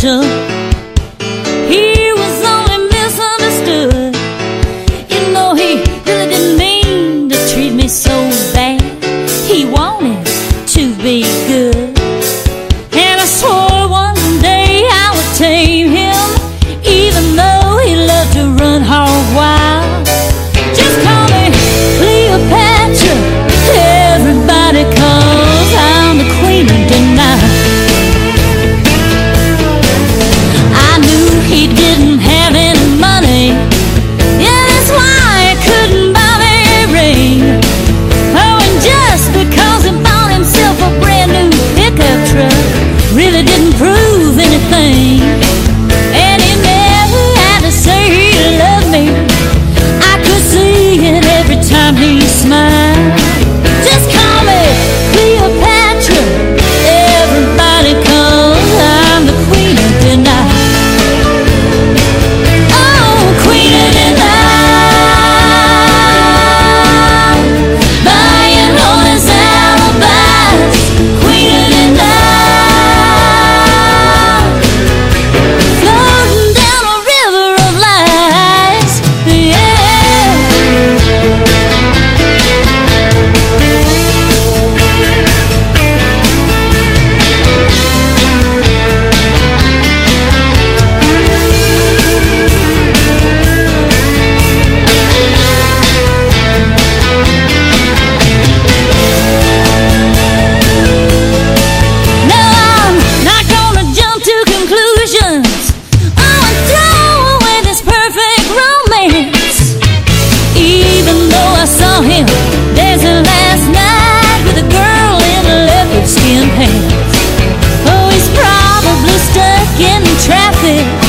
took. He was only misunderstood. You know, he really didn't mean to treat me so bad. He wanted to be good. And I swore. saw him dancing last night with a girl in leopard skin pants. Oh, he's probably stuck in traffic.